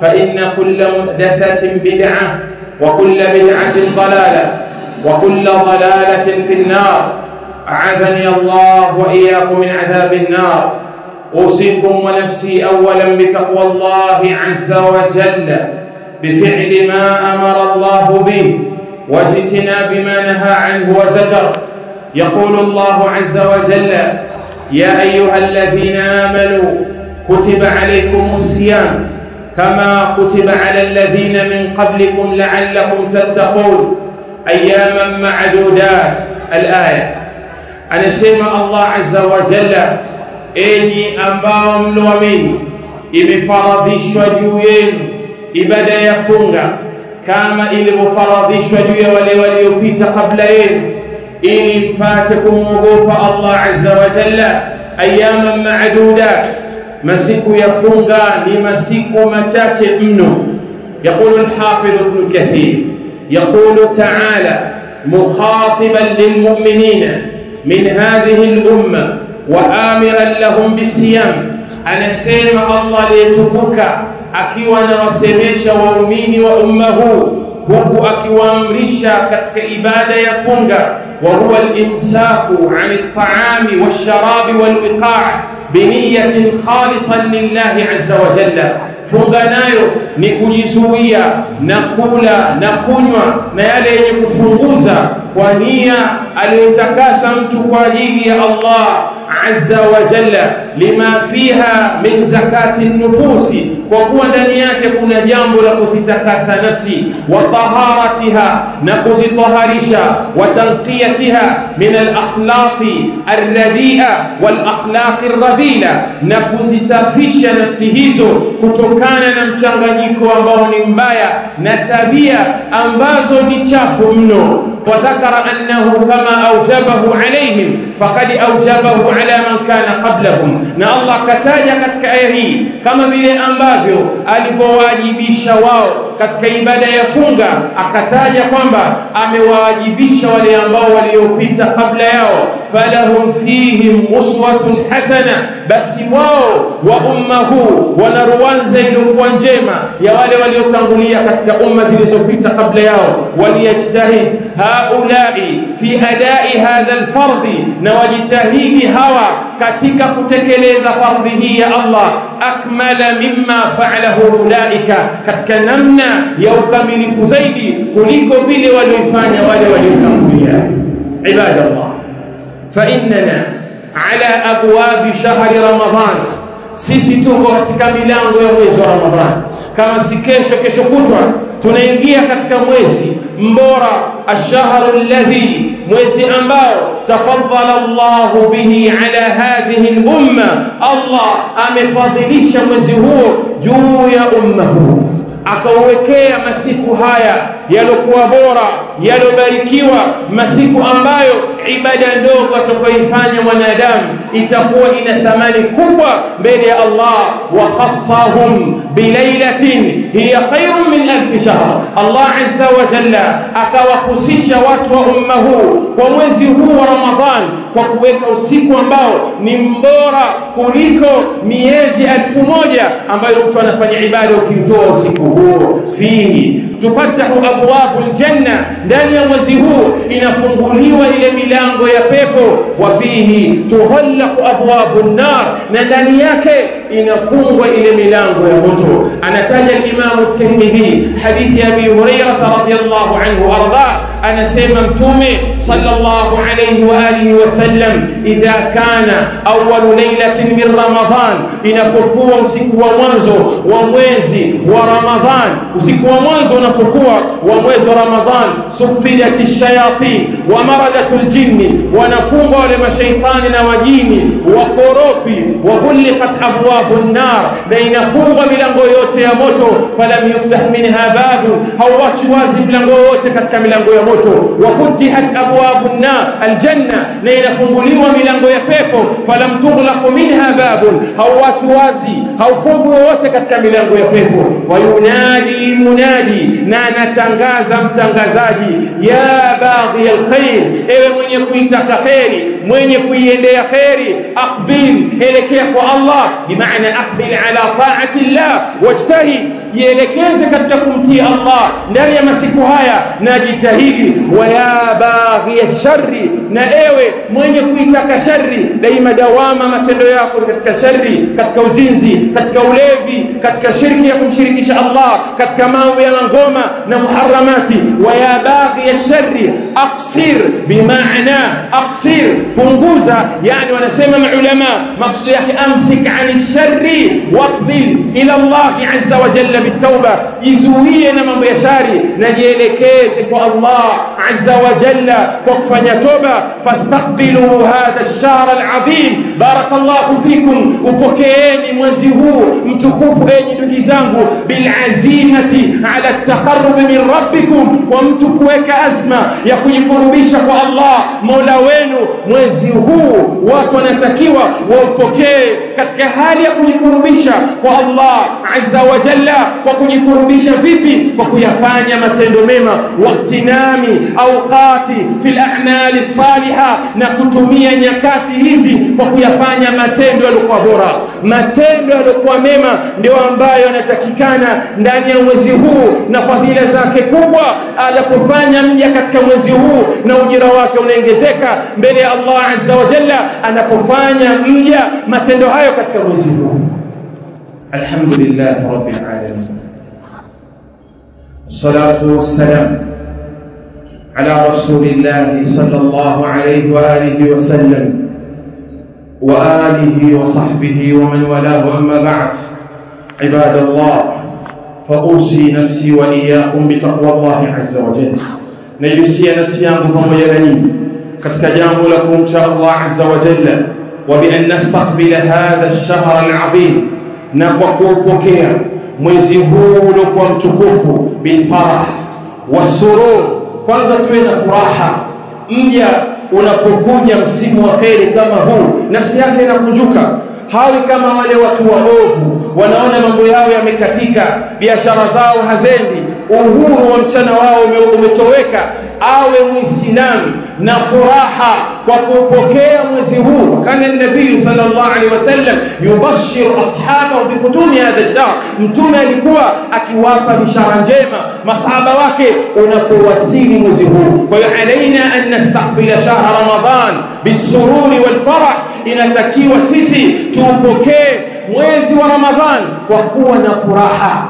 فإن كل محدثة بدعة وكل بدعة ضلالة وكل ضلالة في النار. أعاذني الله وإياكم من عذاب النار. أوصيكم ونفسي أولا بتقوى الله عز وجل بفعل ما أمر الله به واجتناب ما نهى عنه وزجر. يقول الله عز وجل يا أيها الذين آمنوا كتب عليكم الصيام كما كتب على الذين من قبلكم لعلكم تتقون أياما معدودات الآية anasema Allah azza wa jalla enyi ambao mloamini imefaradhishwa juu yenu ibada ya funga kama ilivyofaradhishwa juu ya wale waliopita kabla yenu ili mpate kumwogopa Allah azza wa jalla ayama maadudat masiku ya funga ni masiku machache mno يقول الحافظ ابن كثير يقول تعالى مخاطبا للمؤمنين من هذه الأمة وآمرا لهم بالصيام anasema Allah aliyetukuka akiwa anawasemesha waumini wa umma huu huku akiwaamrisha katika ibada ya funga wa huwa al-imsaku 'an at-ta'ami wash-sharabi wal-wiqa' biniyatin khalisan lillahi 'azza wa jalla. Funga nayo ni kujizuia na kula na kunywa na yale yenye kufunguza kwa nia aliyotakasa mtu kwa ajili ya Allah azza wa jalla. Lima fiha min zakati nufusi kwa kuwa ndani yake kuna jambo la kuzitakasa nafsi wa taharatiha na kuzitaharisha wa tanqiyatiha min alakhlaqi alradia ar-radi'a wal akhlaqi ar-radhila na kuzitafisha nafsi hizo kutokana na mchanganyiko ambao ni mbaya na tabia ambazo ni chafu mno وذكر أنه كما أوجبه عليهم فقد أوجبه على من كان قبلهم na Allah kataja katika aya hii kama vile ambavyo alivyowajibisha wao katika ibada ya funga akataja kwamba amewajibisha wale ambao waliopita kabla yao falahum fihim uswatun hasana. Basi wao wa umma huu wana ruwanza iliyokuwa njema ya wale waliotangulia katika umma zilizopita kabla yao. Waliyajtahid haulai fi adai hadha alfardhi na wajitahidi hawa katika kutekeleza fardhi hii ya Allah. Akmala mimma fa'alahu ulaika katika namna ya ukamilifu zaidi kuliko vile walioifanya wale waliotangulia. Ibadallah fa على ala شهر ramadan. Sisi tuko katika milango ya mwezi wa ramadhani kama si kesho kesho kutwa tunaingia katika mwezi mbora ashharu alladhi mwezi ambao tafadhala Allah bihi ala hadhihi al-umma. Allah amefadhilisha mwezi huo juu ya umma huu. Akauwekea masiku haya yalokuwa bora yalobarikiwa masiku ambayo ibada ndogo atakayoifanya mwanadamu itakuwa ina thamani kubwa mbele ya Allah. Wa khassahum bilailatin hiya khairun min alf shahr. Allah azza wa jalla akawahusisha watu wa umma huu kwa mwezi huu wa Ramadhan kwa kuweka usiku ambao ni mbora kuliko miezi elfu moja ambayo mtu anafanya ibada ukitoa usiku huo. Fihi tufatahu abwabu aljanna ndani ya mwezi huu inafunguliwa ile milango ya pepo. Wa fihi tuhallaqu abwabu nar na ndani yake inafungwa ile milango ya moto. Anataja al-Imam at-Tirmidhi hadithi ya Abi Hurairata radhiyallahu anhu arda anasema mtume sallallahu alayhi wa alihi wasallam idha kana awwal laylatin min ramadan inapokuwa usiku wa mwanzo wa mwezi wa ramadhan usiku wa mwanzo unapokuwa wa mwezi wa ramadhan sufidat ash-shayatin wa maradat al-jinni wanafungwa wale mashaitani na wajini wakorofi wa ghuliqat abwabu an-nar na inafungwa milango yote ya moto. Falam yuftah minha babu hawachi wazi milango yote katika milango ya moto. Wa futihat abwabu an-nar al-janna na inafunguliwa milango ya pepo. Falam tughlaqu minha babu, hawachi wazi haufungwi wote katika milango ya pepo. Wa yunadi munadi na anatangaza mtangazaji ya baghi alkhair ewe mwenye kuitaka khairi mwenye kuiendea khairi aqbil elekea kwa Allah bimaana aqbil ala ta'ati Allah wajtahid jielekeze katika kumtii Allah ndani ya masiku haya na jitahidi. Wa ya baghi shari na ewe mwenye kuitaka shari daima dawama matendo yako katika shari katika uzinzi katika ulevi katika shirki ya kumshirikisha Allah katika mambo ya ngoma na muharramati. Wa ya baghi shari aqsir bimaana aqsir punguza yani wanasema maulama maksudi yake amsik ani shari waqbil ila Allah azza wa jalla bitauba jizuie na mambo ya shari na jielekeze kwa Allah azza wa jalla kwa kufanya toba. Fastaqbilu hadha ash-shahr al-azim. Barakallahu fikum. Upokeeni mwezi huu mtukufu enyi ndugu zangu bil azimati ala at-taqarrub min rabbikum kwa mtu kuweka azma ya kujikurubisha kwa Allah Mola wenu. Mwezi huu watu wanatakiwa waupokee katika hali ya kujikurubisha kwa Allah azza wa jalla kwa kujikurubisha vipi? Kwa kuyafanya matendo mema waktinami auqati fil a'mali salihah na kutumia nyakati hizi kwa kuyafanya matendo yaliokuwa bora. Matendo yaliokuwa mema ndio ambayo yanatakikana ndani ya mwezi huu na fadhila zake kubwa anapofanya mja katika mwezi huu na ujira wake unaongezeka mbele ya Allah azza wa jalla anapofanya mja matendo hayo nayo katika mwezi huu alhamdulillah rabbil alamin salatu wassalam ala rasulillah sallallahu alayhi wa alihi wa sallam wa alihi wa sahbihi wa man walahu amma ba'd عباد الله فأوصي نفسي وإياكم بتقوى الله عز وجل نيوسي نفسي yangu pamoja na nyinyi katika jambo la kumcha Allah azza wa jalla wa نستقبل هذا الشهر العظيم kuupokea mwezi huu uliokuwa mtukufu bilfarah wasurur kwanza tuwe na furaha. Mja unapokuja msimu wa kheri kama huu nafsi yake inakunjuka. Hawi kama wale watu waovu wanaona mambo yao yamekatika biashara zao hazendi uhuru wa mchana wao umetoweka awe muislamu na furaha kwa kupokea mwezi huu. Kana nabii sallallahu alaihi wasallam yubashiru ashabahu bikutumi hadha shahr mtume alikuwa akiwapa bishara njema. Masahaba wake unapowasili mwezi huu. Kwa hiyo alaina an nastaqbila shahr ramadan bisururi walfarah. Inatakiwa sisi tuupokee mwezi wa ramadhan kwa kuwa na furaha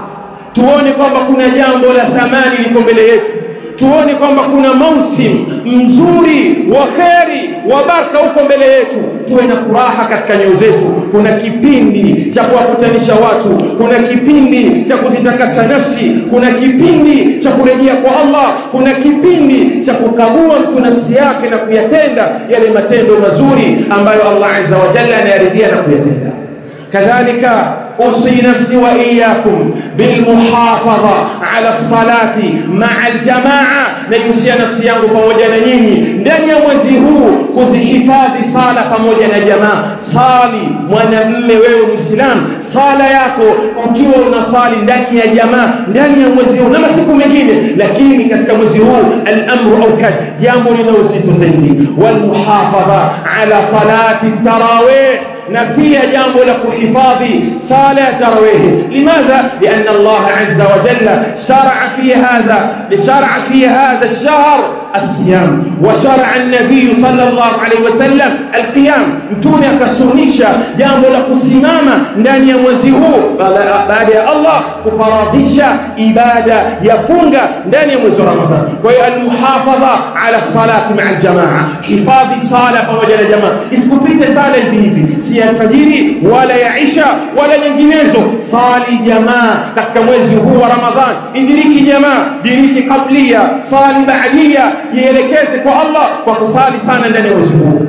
tuone kwamba kuna jambo la thamani liko mbele yetu. Tuone kwamba kuna mausim mzuri wa kheri wa baraka huko mbele yetu. Tuwe na furaha katika nyoyo zetu. Kuna kipindi cha kuwakutanisha watu. Kuna kipindi cha kuzitakasa nafsi. Kuna kipindi cha kurejea kwa Allah. Kuna kipindi cha kukagua mtu nafsi yake na kuyatenda yale matendo mazuri ambayo Allah azza wa jalla anayaridhia na kuyatenda. Kadhalika أوصي نفسي وإياكم بالمحافظة على الصلاة مع الجماعة نيوسيا نفسي yangu pamoja na nyinyi ndani ya mwezi huu kuzihifadhi sala pamoja na jamaa sali mwanamme wewe muislamu sala yako ukiwa unasali ndani ya jamaa ndani ya mwezi huu na masiku mengine lakini katika mwezi huu al-amru aukad jambo lina uzito zaidi walmuhafadha ala salati tarawih نبي جامب لك حفاظي صالة ترويه لماذا؟ لأن الله عز وجل شرع في هذا لشرع في هذا الشهر الصيام وشرع النبي صلى الله عليه وسلم القيام mtume akasunisha jambo la kusimama ndani ya mwezi huu baada ya Allah kufaradhisha ibada ya funga ndani ya mwezi wa Ramadhani kwa hiyo almuhafadha ala salati ma'a aljamaa hifadhi sala pamoja na jamaa isikupite sala hivi hivi si alfajiri wala ya isha wala nyinginezo sali jamaa katika mwezi huu wa Ramadhani idiriki jamaa diriki qablia sali ba'dia jielekeze kwa Allah kwa kusali sana ndani ya mwezi huu.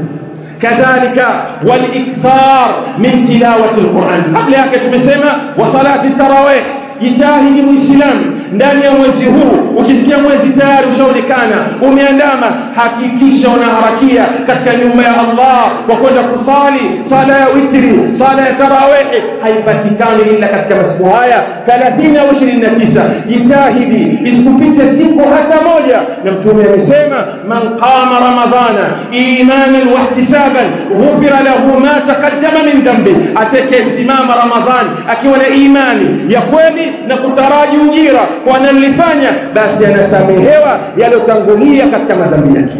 Kadhalika walikthar min tilawati alquran kabla yake tumesema wa salati tarawih jitahidi muislamu. Ndani ya mwezi huu ukisikia mwezi tayari ushaonekana umeandama hakikisha unaharakia katika nyumba ya Allah kwa kwenda kusali sala ya witri sala ya tarawih. Haipatikani ila katika masiku haya 30 au 29 jitahidi isikupite siku hata moja. Na mtume amesema man qama ramadhana imanan wa ihtisaban ghufira lahu ma taqaddama min dhanbi. Atakayesimama ramadhani akiwa na imani ya kweli na kutaraji ujira. Kwa analifanya basi anasamehewa yaliyotangulia katika madhambi yake.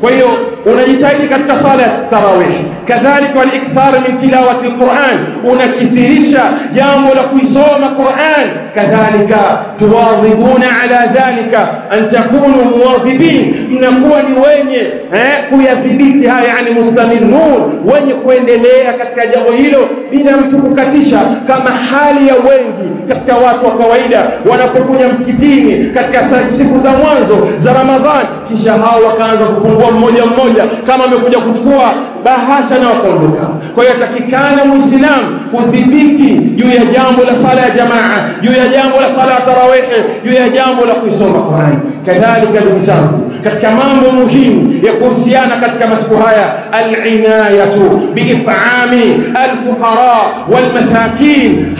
Kwa hiyo unajitahidi katika sala ya tarawih. Kadhalika walikthar min tilawati alquran. Unakithirisha jambo la kuisoma Qur'an. Kadhalika tuwadhibuna ala dhalika an takunu muwadhibin. Mnakuwa ni wenye eh, kuyadhibiti haya yani mustamirun. Wenye kuendelea katika jambo hilo bila mtu kukatisha. Kama hali ya wengi katika watu wa kawaida wanapokuja msikitini katika siku za mwanzo za Ramadhan. Kisha hao wakaanza kupungua mmoja mmoja kama amekuja kuchukua bahasha na wakaondoka kwa hiyo atakikana muislamu kudhibiti juu ya jambo la sala ya jamaa juu ya jambo la sala ya tarawih juu ya jambo la kuisoma Qur'an. Kadhalika ndugu zangu katika mambo muhimu ya kuhusiana katika masiku haya alinayatu bi'it'ami alfuqara walmasakin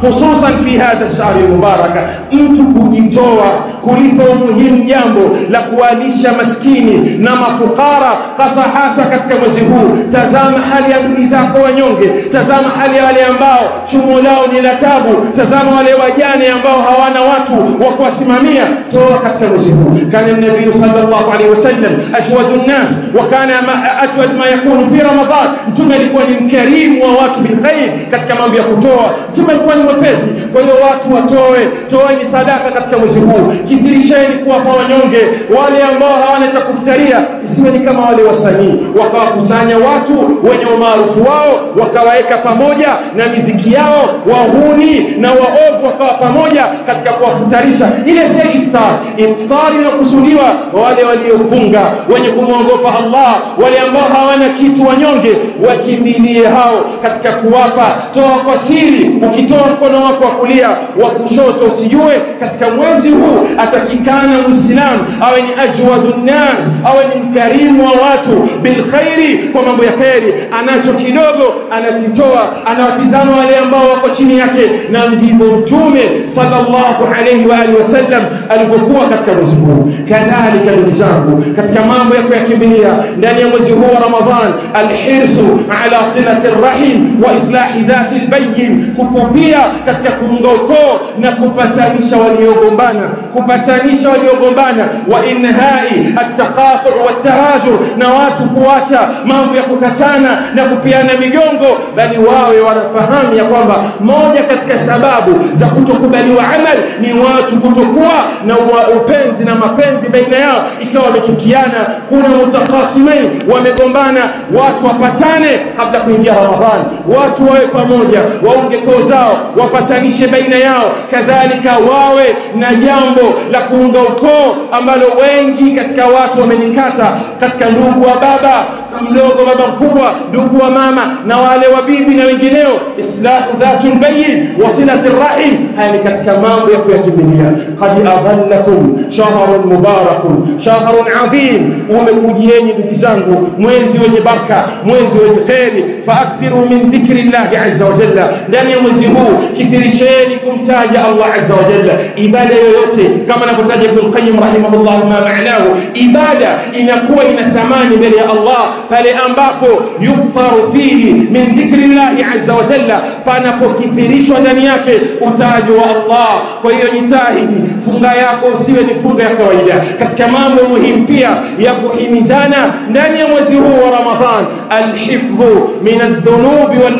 hususan fi hadha ash-shahr mubaraka mtu kujitoa kulipa umuhimu jambo la kuwalisha maskini na mafukara hasa hasa katika mwezi huu. Tazama hali ya ndugu zako wanyonge tazama hali ya wale ambao chumo lao ni la tabu tazama wale wajane ambao hawana watu wa kuwasimamia. Toa katika mwezi huu. Kana nabii sallallahu alaihi wasallam ajwadu nnas wa kana ajwad ma yakunu fi رمضان mtume alikuwa ni mkarimu wa watu bilkhair katika mambo ya kutoa. Mtume alikuwa ni mwepesi. Kwa hiyo watu watoe toeni sadaka katika mwezi huu. Kithirisheni kuwapa wanyonge wale ambao hawana cha kufutaria. Isiwe ni kama wale wasanii. Wakawakusanya watu wenye umaarufu wao wakawaweka pamoja na miziki yao wahuni na waovu wakawa pamoja katika kuwafutarisha. Ile si iftar. Iftar inakusudiwa wale waliofunga wenye kumwogopa Allah wale ambao hawana kitu wanyonge wakimbilie hao katika kuwapa toa kwa siri. Ukitoa mkono wako wa kulia wa kushoto usijue katika mwezi huu atakikana muislamu awe ni ajwadun nas awe ni mkarimu wa watu. Bilkhairi kwa mambo ya khairi anacho kidogo anakitoa. Anawatizama wale ambao wako chini yake. Na ndivyo mtume sallallahu alayhi wa alihi wasallam alivyokuwa katika mwezi huu. Kadhalika ndugu zangu katika mambo ya kuyakimbilia ndani ya mwezi huu wa ramadhan alhirsu ala silati rahim wa islahi dhati lbayin kupupia katika kuunga ukoo na kupatanisha waliogombana kupatanisha waliogombana wa inhai at-taqatu' wat-tahajur na watu kuacha mambo ya kukatana na kupiana migongo bali wawe wanafahamu ya kwamba moja katika sababu za kutokubaliwa amal ni watu kutokuwa na upenzi na mapenzi baina yao ikiwa wamechukiana kuna mutakhasimain wamegombana watu wapatane kabla kuingia ramadhani watu wawe pamoja waunge koo zao wapatanishe baina yao. Kadhalika wawe na jambo la kuunga ukoo ambalo wengi katika watu wamenikata katika ndugu wa baba mdogo baba mkubwa ndugu wa mama na wale wa bibi na wengineo. Islahu dhatul bayin wasilati rahim. Haya ni katika mambo ya kuyakimbilia. Qad adhallakum shahrun mubarakun shahrun adhim. Umekujieni ndugu zangu mwezi wenye baraka mwezi wenye kheri. Faakthiru min dhikri llahi azza wa jalla. Ndani ya mwezi huu kithirisheni kumtaja Allah azza wa jalla. Ibada yoyote kama anavyotaja Ibn Qayyim rahimahullah ma ma'nahu ibada inakuwa ina thamani mbele ya Allah pale ambapo yukfaru fihi min dhikri llahi azza wa jalla. Panapokithirishwa ndani yake utaji wa Allah. Kwa hiyo jitahidi funga yako usiwe ni funga ya kawaida. Katika mambo muhimu pia ya kuhimizana ndani ya mwezi huu wa Ramadhan alhifdhu min adh-dhunubi wal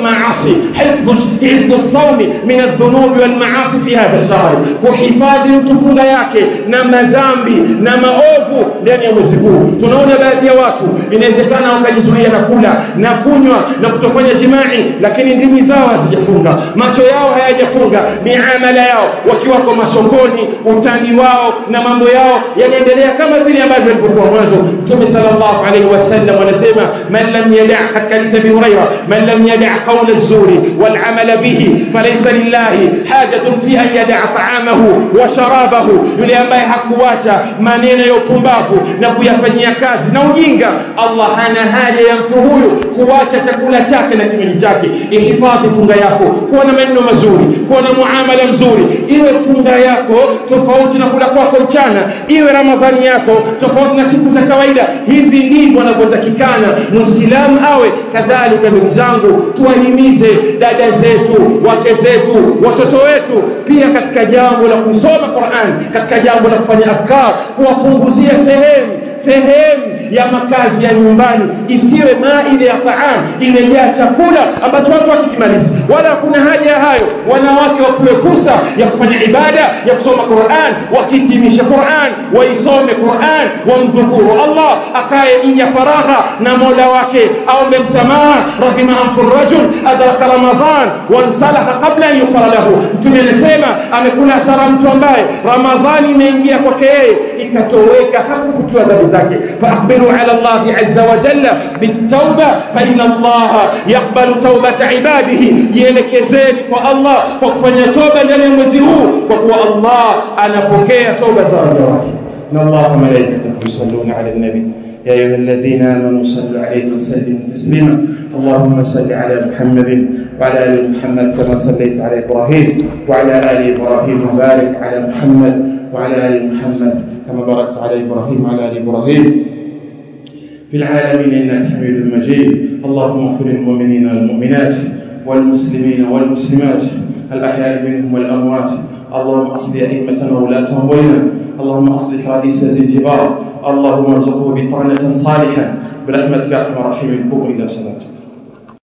حفظ حفظ الصوم من الذنوب والمعاصي في هذا الشهر. kuhifadhi mtu funga yake na madhambi na maovu ndani ya mwezi huu tunaona baadhi ya watu inawezekana wakajizuia na kula na kunywa na kutofanya jimai lakini ndimi zao hazijafunga macho yao hayajafunga miamala yao wakiwa kwa masokoni utani wao na mambo yao yanaendelea kama vile ambavyo ilivyokuwa mwanzo mtume sallallahu alaihi wasallam anasema man lam yada katika hadithi abi huraira man lam yada az-zuri wal amala bihi falaysa lillahi hajatun fi an yada ta'amahu wa sharabahu yule ambaye hakuacha maneno ya upumbavu na kuyafanyia kazi na ujinga Allah hana haja ya mtu huyu kuacha chakula chake na kinywaji chake ihifadhi funga yako kuwa na maneno mazuri kuwa na muamala mzuri iwe funga yako tofauti na kula kwako mchana iwe ramadhani yako tofauti na siku za kawaida hivi ndivyo anavyotakikana muislamu awe kadhalika ndugu zangu tuwahimize dada zetu wake zetu watoto wetu pia katika jambo la kusoma Qur'an katika jambo la kufanya afkar kuwapunguzia sehemu sehemu ya makazi ya nyumbani isiwe maile ya taam imejaa chakula ambacho watu wakikimaliza. Wala hakuna haja ya hayo. Wanawake wapewe fursa ya kufanya ibada ya kusoma Qur'an wakitimisha Qur'an waisome Qur'an wamdhukuru Allah akae mja faragha na Mola wake aombe msamaha rahima rajul adraka ramadhan wansalaha qabla an yufara lahu. Mtume anasema amekula hasara mtu ambaye ramadhani imeingia kwake yeye hakufutiwa dhambi zake فأقبلوا على الله عز وجل بالتوبة فإن الله يقبل توبة عباده. ya mwezi huu kwa kuwa Allah anapokea toba za waja wake na Allah wa malaikatahu yusalluna ala nabi يا أيها الذين آمنوا صلوا عليه وسلموا تسليما. اللهم صل على محمد وعلى آل محمد كما صليت على إبراهيم وعلى آل إبراهيم وبارك على محمد وعلى آل محمد كما باركت على إبراهيم وعلى آل إبراهيم. في العالمين إنك حميد مجيد. اللهم اغفر للمؤمنين والمؤمنات والمسلمين والمسلمات الأحياء منهم والأموات. اللهم أصلح أئمتنا وولاة أمورنا. اللهم أصلح رئيس زنجبار اللهم ارزقه بطعنة صالحة. برحمتك أرحم الراحمين. قوموا إلى صلاتكم.